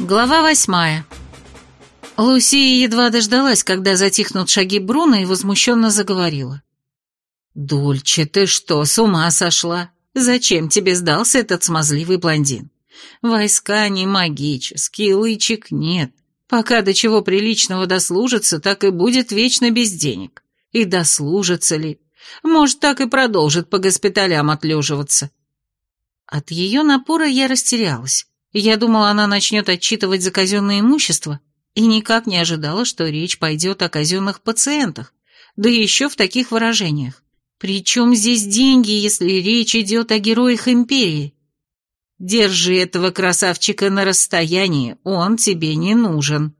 Глава восьмая. Лусия едва дождалась, когда затихнут шаги Бруно и возмущенно заговорила. «Дульче, ты что, с ума сошла? Зачем тебе сдался этот смазливый блондин? Войска не магические, лычек нет. Пока до чего приличного дослужится, так и будет вечно без денег. И дослужится ли? Может, так и продолжит по госпиталям отлеживаться». От ее напора я растерялась. Я думала, она начнет отчитывать за казенное имущество, и никак не ожидала, что речь пойдет о казенных пациентах, да еще в таких выражениях. Причем здесь деньги, если речь идет о героях Империи? Держи этого красавчика на расстоянии, он тебе не нужен.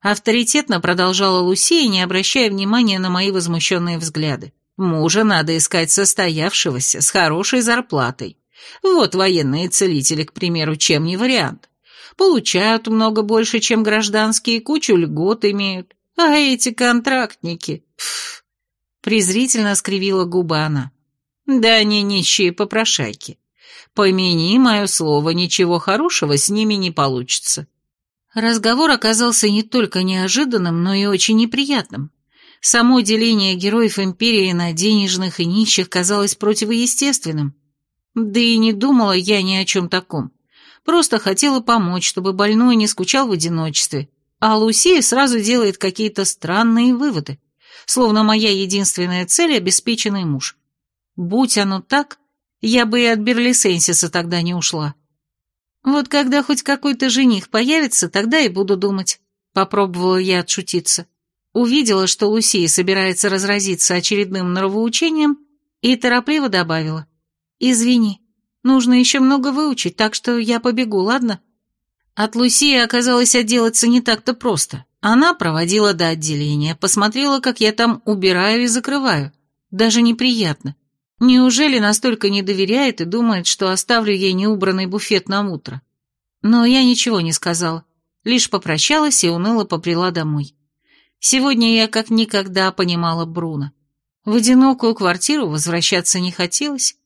Авторитетно продолжала Лусия, не обращая внимания на мои возмущенные взгляды. Мужа надо искать состоявшегося, с хорошей зарплатой. Вот военные целители, к примеру, чем не вариант. Получают много больше, чем гражданские, кучу льгот имеют. А эти контрактники... Пф, презрительно скривила губы она. Да они нищие попрошайки. Помяни мое слово, ничего хорошего с ними не получится. Разговор оказался не только неожиданным, но и очень неприятным. Само деление героев Империи на денежных и нищих казалось противоестественным. Да и не думала я ни о чем таком. Просто хотела помочь, чтобы больной не скучал в одиночестве. А Лусия сразу делает какие-то странные выводы, словно моя единственная цель — обеспеченный муж. Будь оно так, я бы и от Берлисенсиса тогда не ушла. Вот когда хоть какой-то жених появится, тогда и буду думать. Попробовала я отшутиться. Увидела, что Лусия собирается разразиться очередным нравоучением, и торопливо добавила. «Извини, нужно еще много выучить, так что я побегу, ладно?» От Лусии оказалось отделаться не так-то просто. Она проводила до отделения, посмотрела, как я там убираю и закрываю. Даже неприятно. Неужели настолько не доверяет и думает, что оставлю ей неубранный буфет на утро? Но я ничего не сказала, лишь попрощалась и уныло побрела домой. Сегодня я как никогда понимала Бруно. В одинокую квартиру возвращаться не хотелось,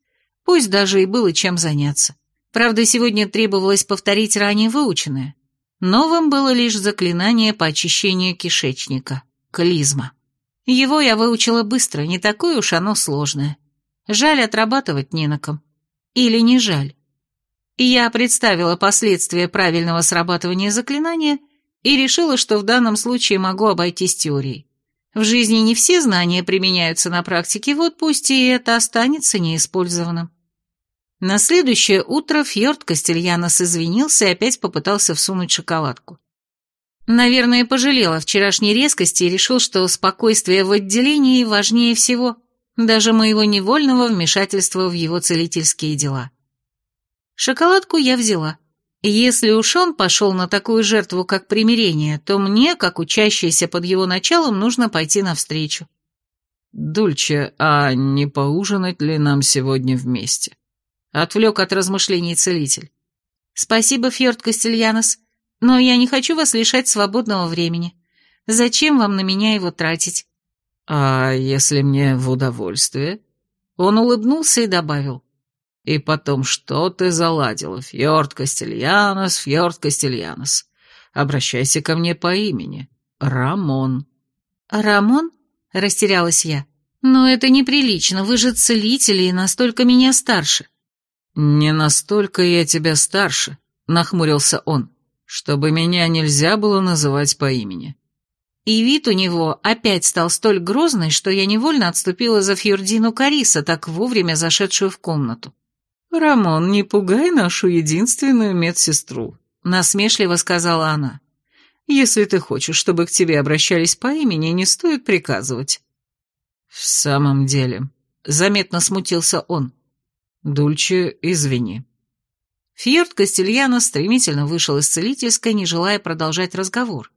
Пусть даже и было чем заняться. Правда, сегодня требовалось повторить ранее выученное. Новым было лишь заклинание по очищению кишечника – клизма. Его я выучила быстро, не такое уж оно сложное. Жаль отрабатывать не на ком. Или не жаль. Я представила последствия правильного срабатывания заклинания и решила, что в данном случае могу обойтись теорией. В жизни не все знания применяются на практике, вот пусть и это останется неиспользованным. На следующее утро Фьорд Кастельянос извинился и опять попытался всунуть шоколадку. Наверное, пожалел о вчерашней резкости и решил, что спокойствие в отделении важнее всего, даже моего невольного вмешательства в его целительские дела. Шоколадку я взяла. Если уж он пошел на такую жертву, как примирение, то мне, как учащейся под его началом, нужно пойти навстречу. «Дульче, а не поужинать ли нам сегодня вместе?» Отвлек от размышлений целитель. «Спасибо, Фьорд Кастельянос, но я не хочу вас лишать свободного времени. Зачем вам на меня его тратить?» «А если мне в удовольствие?» Он улыбнулся и добавил. «И потом, что ты заладила, Фьорд Кастельянос, Фьорд Кастельянос? Обращайся ко мне по имени. Рамон». «Рамон?» — растерялась я. «Но это неприлично, вы же целители и настолько меня старше». «Не настолько я тебя старше», — нахмурился он, «чтобы меня нельзя было называть по имени». И вид у него опять стал столь грозный, что я невольно отступила за Фьюрдину Кариса, так вовремя зашедшую в комнату. «Рамон, не пугай нашу единственную медсестру», — насмешливо сказала она. «Если ты хочешь, чтобы к тебе обращались по имени, не стоит приказывать». «В самом деле», — заметно смутился он, Дульче, извини». Фьорд Кастельяно стремительно вышел из целительской, не желая продолжать разговор.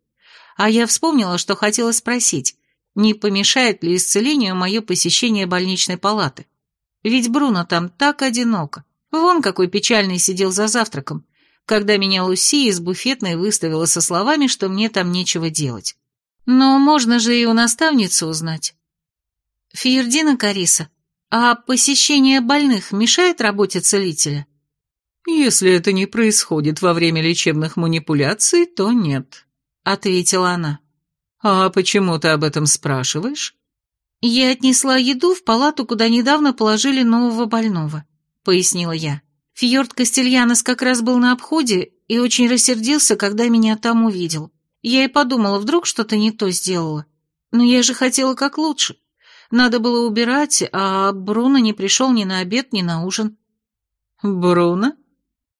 А я вспомнила, что хотела спросить, не помешает ли исцелению мое посещение больничной палаты. Ведь Бруно там так одиноко. Вон какой печальный сидел за завтраком, когда меня Луси из буфетной выставила со словами, что мне там нечего делать. Но можно же и у наставницы узнать. Фьердина Кариса, а посещение больных мешает работе целителя? «Если это не происходит во время лечебных манипуляций, то нет», — ответила она. «А почему ты об этом спрашиваешь?» «Я отнесла еду в палату, куда недавно положили нового больного», — пояснила я. Фьорд Кастельянос как раз был на обходе и очень рассердился, когда меня там увидел. Я и подумала, вдруг что-то не то сделала. Но я же хотела как лучше. Надо было убирать, а Бруно не пришел ни на обед, ни на ужин. «Бруно?»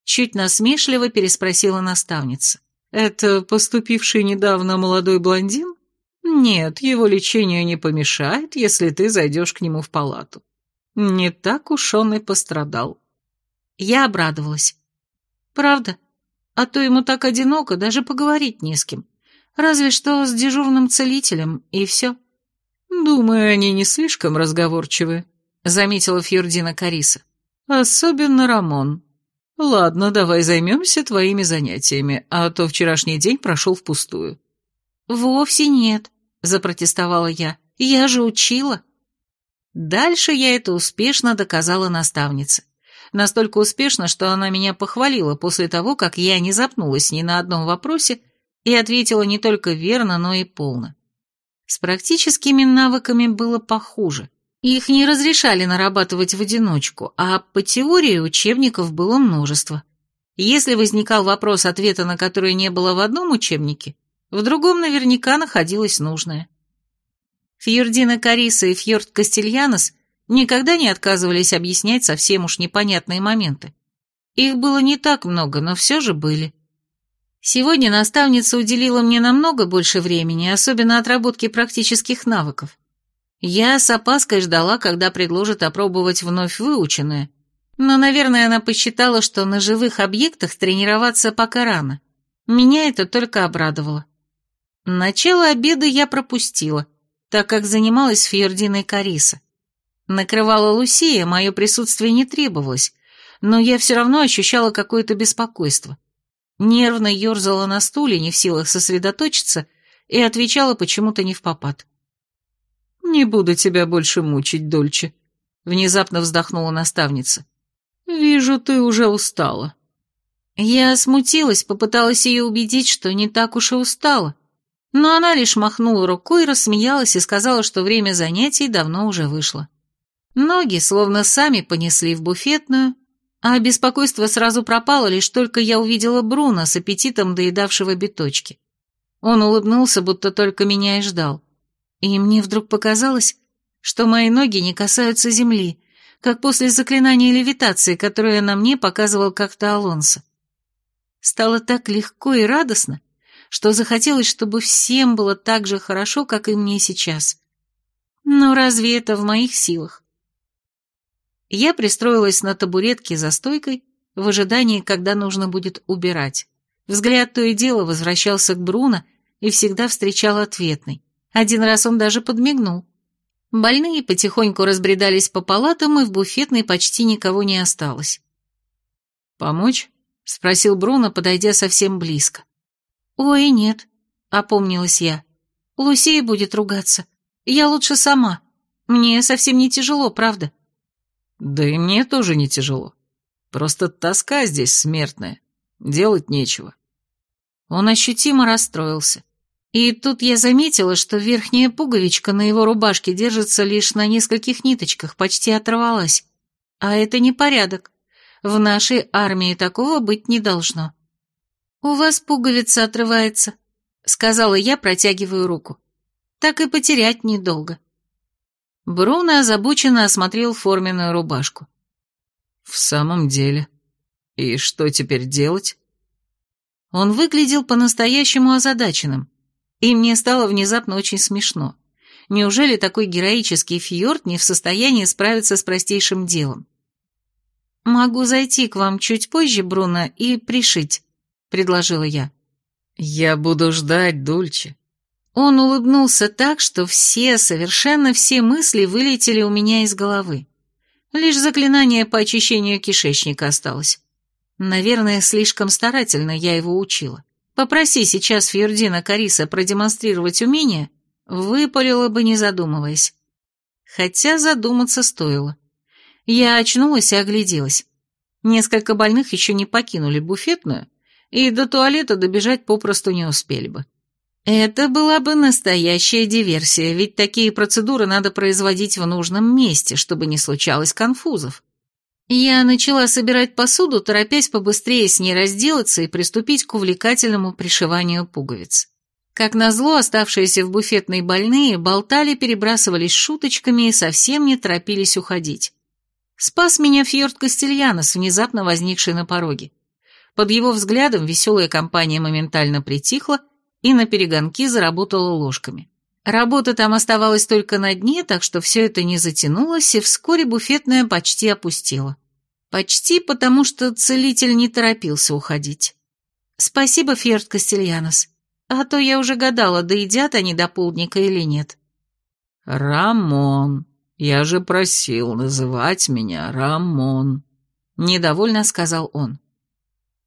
Чуть насмешливо переспросила наставница. «Это поступивший недавно молодой блондин?» «Нет, его лечению не помешает, если ты зайдешь к нему в палату. Не так уж он и пострадал». Я обрадовалась. «Правда? А то ему так одиноко, даже поговорить не с кем. Разве что с дежурным целителем, и все». «Думаю, они не слишком разговорчивы», — заметила Фьордина Кариса. «Особенно Рамон. Ладно, давай займемся твоими занятиями, а то вчерашний день прошел впустую». «Вовсе нет», — запротестовала я. «Я же учила». Дальше я это успешно доказала наставнице. Настолько успешно, что она меня похвалила после того, как я не запнулась ни на одном вопросе и ответила не только верно, но и полно. С практическими навыками было похуже. Их не разрешали нарабатывать в одиночку, а по теории учебников было множество. Если возникал вопрос, ответа на который не было в одном учебнике, в другом наверняка находилось нужное. Фьордина Кариса и Фьорд Кастельянос никогда не отказывались объяснять совсем уж непонятные моменты. Их было не так много, но все же были. Сегодня наставница уделила мне намного больше времени, особенно отработки практических навыков. Я с опаской ждала, когда предложат опробовать вновь выученное, но, наверное, она посчитала, что на живых объектах тренироваться пока рано. Меня это только обрадовало. Начало обеда я пропустила, так как занималась Фьординой Кариса. Накрывала Лусия, мое присутствие не требовалось, но я все равно ощущала какое-то беспокойство нервно ерзала на стуле, не в силах сосредоточиться, и отвечала почему-то не в попад. «Не буду тебя больше мучить, Дольче», — внезапно вздохнула наставница. «Вижу, ты уже устала». Я смутилась, попыталась ее убедить, что не так уж и устала, но она лишь махнула рукой, рассмеялась и сказала, что время занятий давно уже вышло. Ноги словно сами понесли в буфетную, а беспокойство сразу пропало, лишь только я увидела Бруно с аппетитом доедавшего биточки. Он улыбнулся, будто только меня и ждал. И мне вдруг показалось, что мои ноги не касаются земли, как после заклинания левитации, которое на мне показывал как-то Алонсо. Стало так легко и радостно, что захотелось, чтобы всем было так же хорошо, как и мне сейчас. Но разве это в моих силах? Я пристроилась на табуретке за стойкой, в ожидании, когда нужно будет убирать. Взгляд то и дело возвращался к Бруно и всегда встречал ответный. Один раз он даже подмигнул. Больные потихоньку разбредались по палатам, и в буфетной почти никого не осталось. «Помочь?» — спросил Бруно, подойдя совсем близко. «Ой, нет», — опомнилась я. «Лусия будет ругаться. Я лучше сама. Мне совсем не тяжело, правда?» Да и мне тоже не тяжело. Просто тоска здесь смертная. Делать нечего. Он ощутимо расстроился. И тут я заметила, что верхняя пуговичка на его рубашке держится лишь на нескольких ниточках, почти оторвалась. А это не порядок. В нашей армии такого быть не должно. «У вас пуговица отрывается», — сказала я, протягивая руку. «Так и потерять недолго». Бруно озабоченно осмотрел форменную рубашку. «В самом деле? И что теперь делать?» Он выглядел по-настоящему озадаченным, и мне стало внезапно очень смешно. Неужели такой героический фьорд не в состоянии справиться с простейшим делом? «Могу зайти к вам чуть позже, Бруно, и пришить», — предложила я. «Я буду ждать, Дульче», он улыбнулся так, что все, совершенно все мысли вылетели у меня из головы. Лишь заклинание по очищению кишечника осталось. Наверное, слишком старательно я его учила. Попроси сейчас Фьордина Кариса продемонстрировать умение, выпалила бы, не задумываясь. Хотя задуматься стоило. Я очнулась и огляделась. Несколько больных еще не покинули буфетную, и до туалета добежать попросту не успели бы. Это была бы настоящая диверсия, ведь такие процедуры надо производить в нужном месте, чтобы не случалось конфузов. Я начала собирать посуду, торопясь побыстрее с ней разделаться и приступить к увлекательному пришиванию пуговиц. Как назло, оставшиеся в буфетной больные болтали, перебрасывались шуточками и совсем не торопились уходить. Спас меня Фьорд Кастельянос, внезапно возникший на пороге. Под его взглядом веселая компания моментально притихла и на перегонки заработала ложками. Работа там оставалась только на дне, так что все это не затянулось, и вскоре буфетная почти опустела. Почти потому, что целитель не торопился уходить. Спасибо, Фьерд Кастельянос. А то я уже гадала, доедят они до полдника или нет. Рамон, я же просил называть меня Рамон, недовольно сказал он.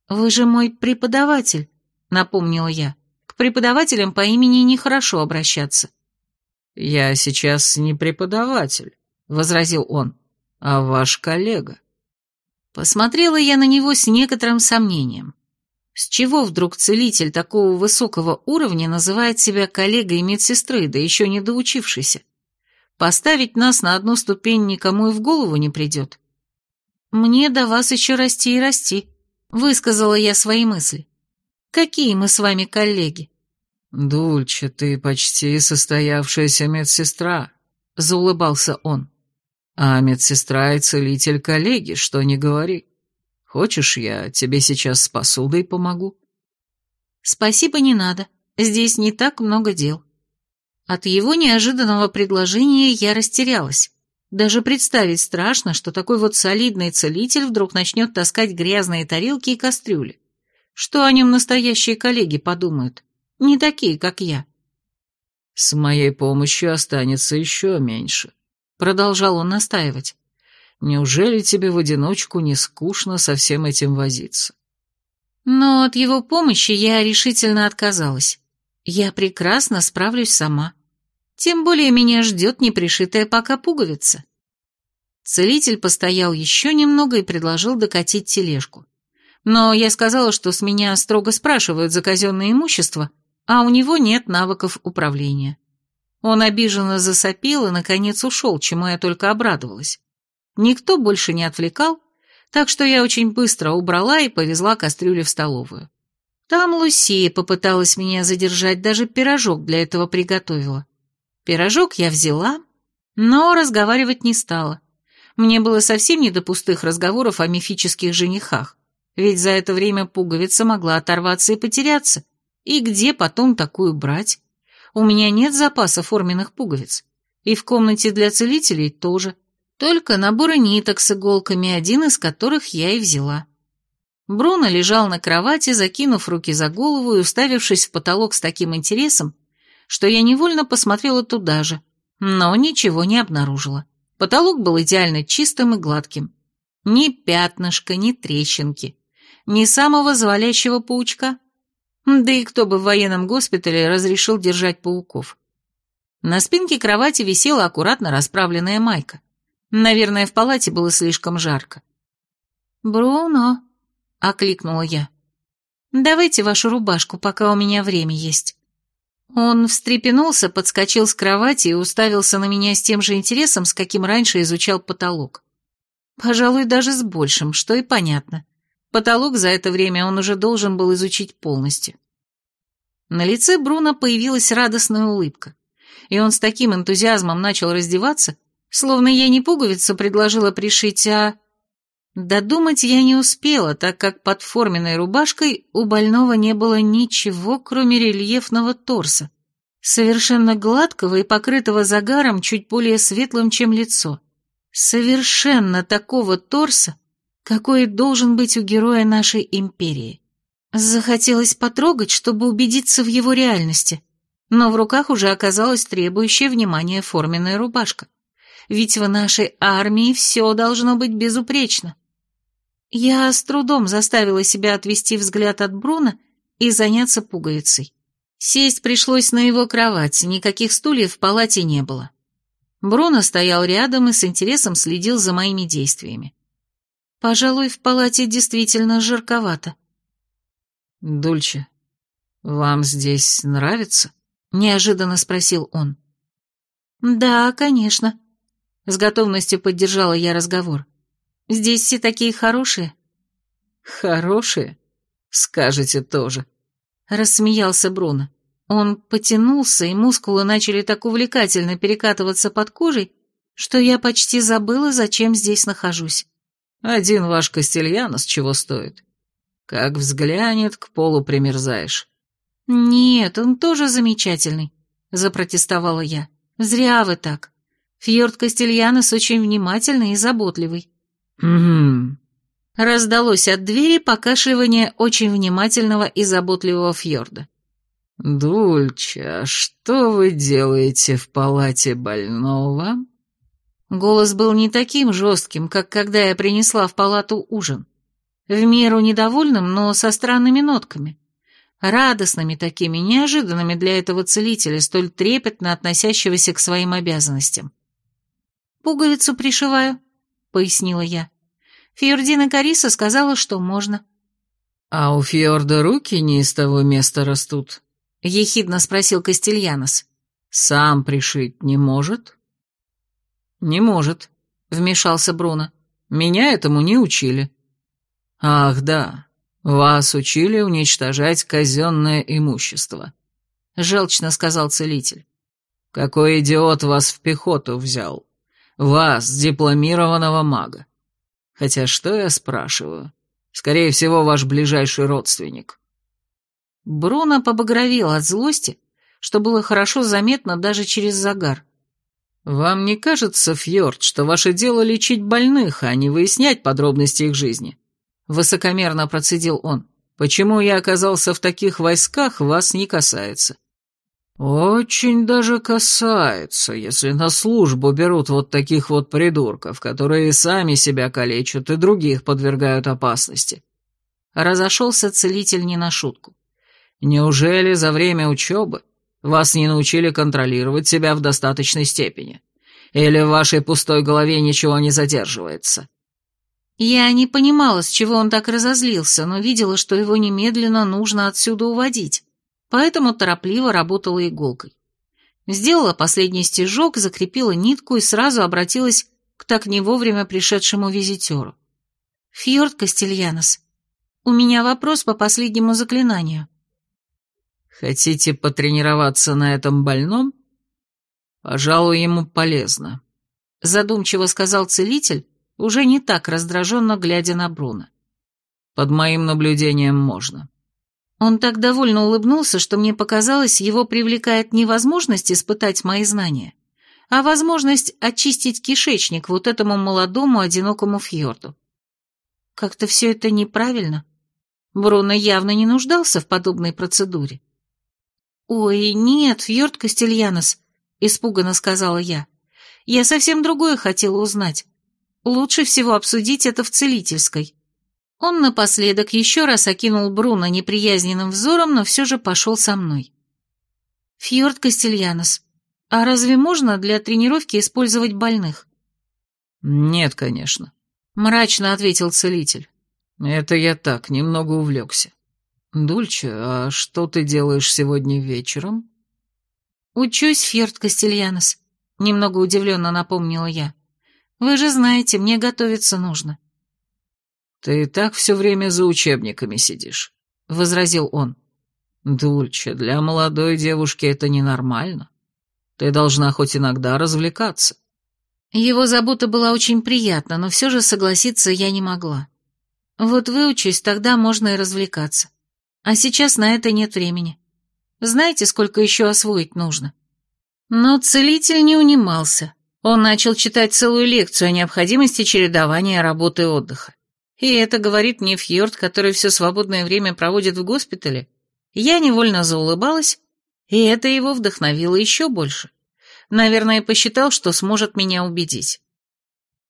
Вы же мой преподаватель, напомнила я. К преподавателям по имени нехорошо обращаться. Я сейчас не преподаватель, возразил он, а ваш коллега. Посмотрела я на него с некоторым сомнением. С чего вдруг целитель такого высокого уровня называет себя коллегой медсестры, да еще не доучившейся? Поставить нас на одну ступень никому и в голову не придет. Мне до вас еще расти и расти, высказала я свои мысли. Какие мы с вами коллеги? Дульче, ты почти состоявшаяся медсестра, заулыбался он. А медсестра и целитель коллеги, что не говори. Хочешь, я тебе сейчас с посудой помогу?» «Спасибо, не надо. Здесь не так много дел». От его неожиданного предложения я растерялась. Даже представить страшно, что такой вот солидный целитель вдруг начнет таскать грязные тарелки и кастрюли. Что о нем настоящие коллеги подумают? Не такие, как я. «С моей помощью останется еще меньше», — продолжал он настаивать. Неужели тебе в одиночку не скучно со всем этим возиться? Но от его помощи я решительно отказалась. Я прекрасно справлюсь сама. Тем более меня ждет непришитая пока пуговица. Целитель постоял еще немного и предложил докатить тележку. Но я сказала, что с меня строго спрашивают за казенное имущество, а у него нет навыков управления. Он обиженно засопил и, наконец, ушел, чему я только обрадовалась. Никто больше не отвлекал, так что я очень быстро убрала и повезла кастрюли в столовую. Там Лусия попыталась меня задержать, даже пирожок для этого приготовила. Пирожок я взяла, но разговаривать не стала. Мне было совсем не до пустых разговоров о мифических женихах, ведь за это время пуговица могла оторваться и потеряться. И где потом такую брать? У меня нет запаса форменных пуговиц. И в комнате для целителей тоже. Только наборы ниток с иголками, один из которых я и взяла. Бруно лежал на кровати, закинув руки за голову и уставившись в потолок с таким интересом, что я невольно посмотрела туда же, но ничего не обнаружила. Потолок был идеально чистым и гладким. Ни пятнышка, ни трещинки, ни самого завалящего паучка. Да и кто бы в военном госпитале разрешил держать пауков? На спинке кровати висела аккуратно расправленная майка. Наверное, в палате было слишком жарко. «Бруно», — окликнула я, — «давайте вашу рубашку, пока у меня время есть». Он встрепенулся, подскочил с кровати и уставился на меня с тем же интересом, с каким раньше изучал потолок. Пожалуй, даже с большим, что и понятно. Потолок за это время он уже должен был изучить полностью. На лице Бруно появилась радостная улыбка, и он с таким энтузиазмом начал раздеваться, Словно я не пуговицу предложила пришить, а... Додумать я не успела, так как под форменной рубашкой у больного не было ничего, кроме рельефного торса, совершенно гладкого и покрытого загаром чуть более светлым, чем лицо. Совершенно такого торса, какой должен быть у героя нашей империи. Захотелось потрогать, чтобы убедиться в его реальности, но в руках уже оказалась требующая внимания форменная рубашка ведь в нашей армии все должно быть безупречно. Я с трудом заставила себя отвести взгляд от Бруна и заняться пуговицей. Сесть пришлось на его кровать, никаких стульев в палате не было. Бруно стоял рядом и с интересом следил за моими действиями. Пожалуй, в палате действительно жарковато. Дульче, вам здесь нравится? Неожиданно спросил он. Да, конечно. С готовностью поддержала я разговор. Здесь все такие хорошие. Хорошие? Скажете тоже. Рассмеялся Бруно. Он потянулся, и мускулы начали так увлекательно перекатываться под кожей, что я почти забыла, зачем здесь нахожусь. Один ваш Костельянос чего стоит? Как взглянет, к полу примерзаешь. Нет, он тоже замечательный, запротестовала я. Зря вы так. Фьорд Костельянос очень внимательный и заботливый. Угу. Раздалось от двери покашливание очень внимательного и заботливого Фьорда. «Дульче, а что вы делаете в палате больного?» Голос был не таким жестким, как когда я принесла в палату ужин. В меру недовольным, но со странными нотками. Радостными такими, неожиданными для этого целителя, столь трепетно относящегося к своим обязанностям. «Пуговицу пришиваю», — пояснила я. Фьордина Кариса сказала, что можно. «А у Фьорда руки не из того места растут?» — ехидно спросил Кастельянос. «Сам пришить не может?» «Не может», — вмешался Бруно. «Меня этому не учили». «Ах, да, вас учили уничтожать казенное имущество», — желчно сказал целитель. «Какой идиот вас в пехоту взял? Вас, дипломированного мага. Хотя что я спрашиваю? Скорее всего, ваш ближайший родственник». Бруно побагровел от злости, что было хорошо заметно даже через загар. «Вам не кажется, Фьорд, что ваше дело лечить больных, а не выяснять подробности их жизни?» Высокомерно процедил он. «Почему я оказался в таких войсках, вас не касается». «Очень даже касается, если на службу берут вот таких вот придурков, которые сами себя калечат и других подвергают опасности». Разошелся целитель не на шутку. «Неужели за время учебы вас не научили контролировать себя в достаточной степени? Или в вашей пустой голове ничего не задерживается?» Я не понимала, с чего он так разозлился, но видела, что его немедленно нужно отсюда уводить поэтому торопливо работала иголкой. Сделала последний стежок, закрепила нитку и сразу обратилась к так не вовремя пришедшему визитеру. «Фьорд Кастельянос, у меня вопрос по последнему заклинанию». «Хотите потренироваться на этом больном? Пожалуй, ему полезно», — задумчиво сказал целитель, уже не так раздраженно глядя на Бруно. «Под моим наблюдением можно». Он так довольно улыбнулся, что мне показалось, его привлекает не возможность испытать мои знания, а возможность очистить кишечник вот этому молодому одинокому фьорду. Как-то все это неправильно. Бруно явно не нуждался в подобной процедуре. «Ой, нет, Фьорд Кастельянос», — испуганно сказала я. «Я совсем другое хотела узнать. Лучше всего обсудить это в целительской». Он напоследок еще раз окинул Бруно неприязненным взором, но все же пошел со мной. «Фьорд Кастельянос, а разве можно для тренировки использовать больных?» «Нет, конечно», — мрачно ответил целитель. «Это я так, немного увлекся. Дульче, а что ты делаешь сегодня вечером?» «Учусь, Фьорд Кастельянос», — немного удивленно напомнила я. «Вы же знаете, мне готовиться нужно». «Ты и так все время за учебниками сидишь», — возразил он. «Дульче, для молодой девушки это ненормально. Ты должна хоть иногда развлекаться». Его забота была очень приятна, но все же согласиться я не могла. Вот выучусь, тогда можно и развлекаться. А сейчас на это нет времени. Знаете, сколько еще освоить нужно? Но целитель не унимался. Он начал читать целую лекцию о необходимости чередования работы и отдыха. И это говорит мне Фьорд, который все свободное время проводит в госпитале. Я невольно заулыбалась, и это его вдохновило еще больше. Наверное, посчитал, что сможет меня убедить.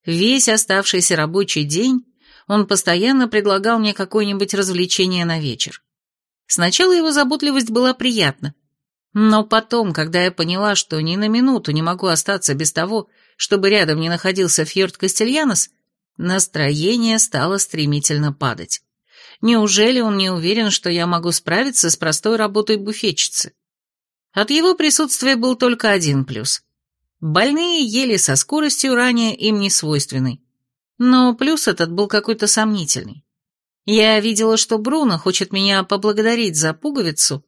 Весь оставшийся рабочий день он постоянно предлагал мне какое-нибудь развлечение на вечер. Сначала его заботливость была приятна, но потом, когда я поняла, что ни на минуту не могу остаться без того, чтобы рядом не находился Фьорд Кастельянос, Настроение стало стремительно падать. Неужели он не уверен, что я могу справиться с простой работой буфетчицы? От его присутствия был только один плюс. Больные ели со скоростью ранее им не свойственной. Но плюс этот был какой-то сомнительный. Я видела, что Бруно хочет меня поблагодарить за пуговицу,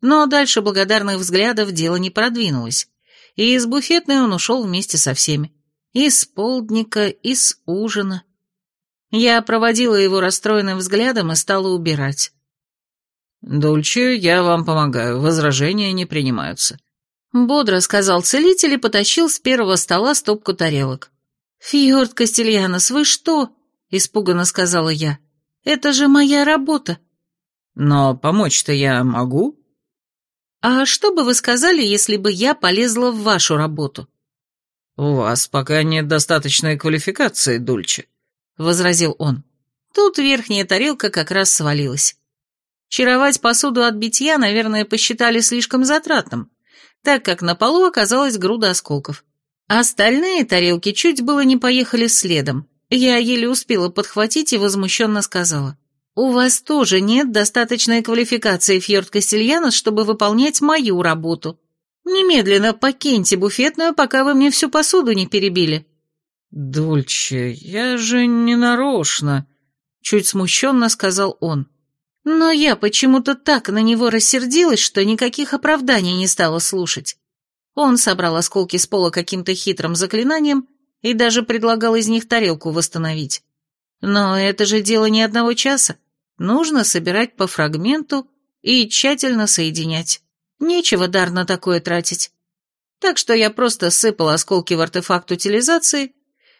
но дальше благодарных взглядов дело не продвинулось, и из буфетной он ушел вместе со всеми. И с полдника, и с ужина. Я проводила его расстроенным взглядом и стала убирать. «Дульче, я вам помогаю, возражения не принимаются», — бодро сказал целитель и потащил с первого стола стопку тарелок. «Фьорд Кастельянос, вы что?» — испуганно сказала я. «Это же моя работа». «Но помочь-то я могу?» «А что бы вы сказали, если бы я полезла в вашу работу?» «У вас пока нет достаточной квалификации, Дульче», — возразил он. Тут верхняя тарелка как раз свалилась. Чаровать посуду от битья, наверное, посчитали слишком затратным, так как на полу оказалась груда осколков. Остальные тарелки чуть было не поехали следом. Я еле успела подхватить и возмущенно сказала. «У вас тоже нет достаточной квалификации, Фьорд Кастельянос, чтобы выполнять мою работу. Немедленно покиньте буфетную, пока вы мне всю посуду не перебили». «Дульче, я же не нарочно», — чуть смущенно сказал он. Но я почему-то так на него рассердилась, что никаких оправданий не стала слушать. Он собрал осколки с пола каким-то хитрым заклинанием и даже предлагал из них тарелку восстановить. Но это же дело не одного часа. Нужно собирать по фрагменту и тщательно соединять. Нечего дар на такое тратить. Так что я просто сыпала осколки в артефакт утилизации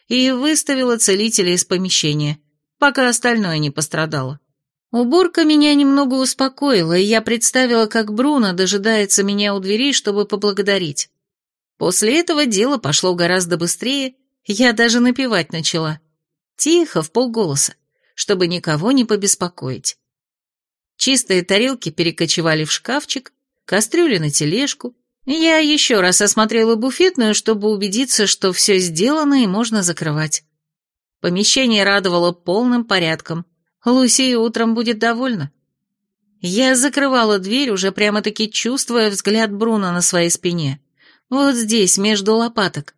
и выставила целителя из помещения, пока остальное не пострадало. Уборка меня немного успокоила, и я представила, как Бруно дожидается меня у двери, чтобы поблагодарить. После этого дело пошло гораздо быстрее, я даже напевать начала. Тихо, в полголоса, чтобы никого не побеспокоить. Чистые тарелки перекочевали в шкафчик, кастрюли на тележку. Я еще раз осмотрела буфетную, чтобы убедиться, что все сделано и можно закрывать. Помещение радовало полным порядком. Лусия утром будет довольна. Я закрывала дверь, уже прямо-таки чувствуя взгляд Бруно на своей спине. Вот здесь, между лопаток.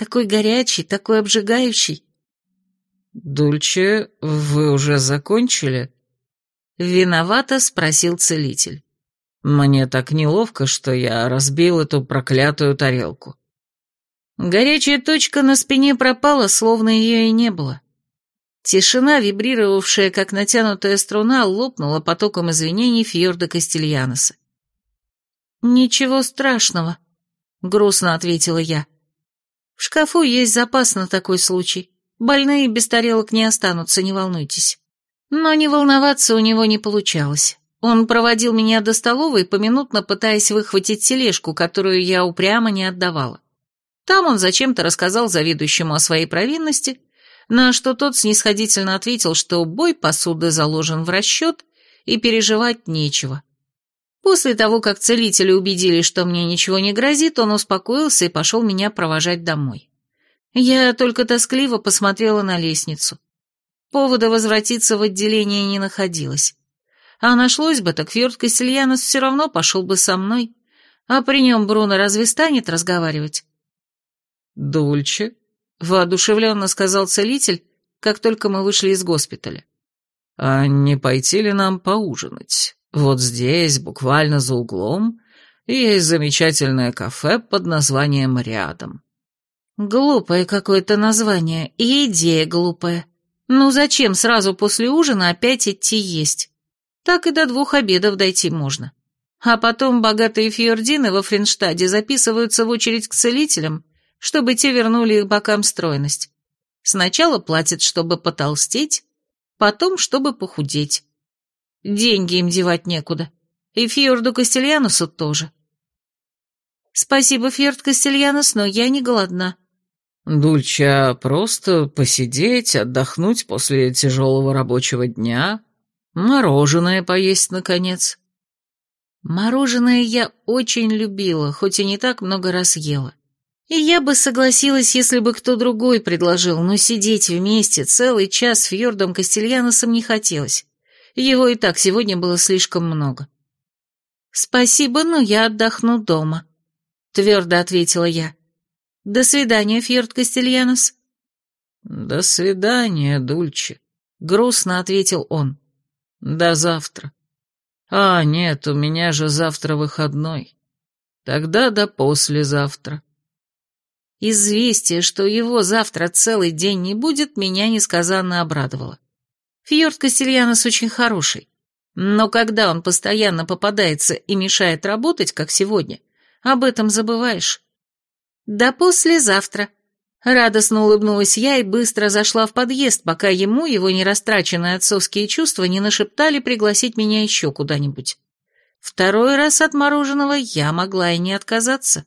Такой горячий, такой обжигающий. «Дульче, вы уже закончили?» Виновато спросил целитель. Мне так неловко, что я разбил эту проклятую тарелку. Горячая точка на спине пропала, словно ее и не было. Тишина, вибрировавшая, как натянутая струна, лопнула потоком извинений Фьорда Кастильяноса. «Ничего страшного», — грустно ответила я. «В шкафу есть запас на такой случай. Больные без тарелок не останутся, не волнуйтесь». Но не волноваться у него не получалось. Он проводил меня до столовой, поминутно пытаясь выхватить тележку, которую я упрямо не отдавала. Там он зачем-то рассказал заведующему о своей провинности, на что тот снисходительно ответил, что бой посуды заложен в расчет и переживать нечего. После того, как целители убедились, что мне ничего не грозит, он успокоился и пошел меня провожать домой. Я только тоскливо посмотрела на лестницу. Повода возвратиться в отделение не находилось. А нашлось бы, так Фьорд Кастельянос все равно пошел бы со мной. А при нем Бруно разве станет разговаривать? «Дульче», — воодушевленно сказал целитель, как только мы вышли из госпиталя. «А не пойти ли нам поужинать? Вот здесь, буквально за углом, есть замечательное кафе под названием «Рядом». Глупое какое-то название и идея глупая. Ну зачем сразу после ужина опять идти есть? Так и до двух обедов дойти можно. А потом богатые фьордины во Френштаде записываются в очередь к целителям, чтобы те вернули их бокам стройность. Сначала платят, чтобы потолстеть, потом, чтобы похудеть. Деньги им девать некуда. И Фьорду Кастельянусу тоже. Спасибо, Фьорд Кастельянус, но я не голодна. Дульча, просто посидеть, отдохнуть после тяжелого рабочего дня, Мороженое поесть, наконец. Мороженое я очень любила, хоть и не так много раз ела. И я бы согласилась, если бы кто другой предложил, но сидеть вместе целый час с Фьордом Кастельяносом не хотелось. Его и так сегодня было слишком много. «Спасибо, но я отдохну дома», — твердо ответила я. «До свидания, Фьорд Кастельянос». «До свидания, Дульче», — грустно ответил он. «До завтра». «А, нет, у меня же завтра выходной. Тогда до послезавтра». Известие, что его завтра целый день не будет, меня несказанно обрадовало. Фьорд Кастельянос очень хороший, но когда он постоянно попадается и мешает работать, как сегодня, об этом забываешь. Да послезавтра. Радостно улыбнулась я и быстро зашла в подъезд, пока ему его нерастраченные отцовские чувства не нашептали пригласить меня еще куда-нибудь. Второй раз от мороженого я могла и не отказаться.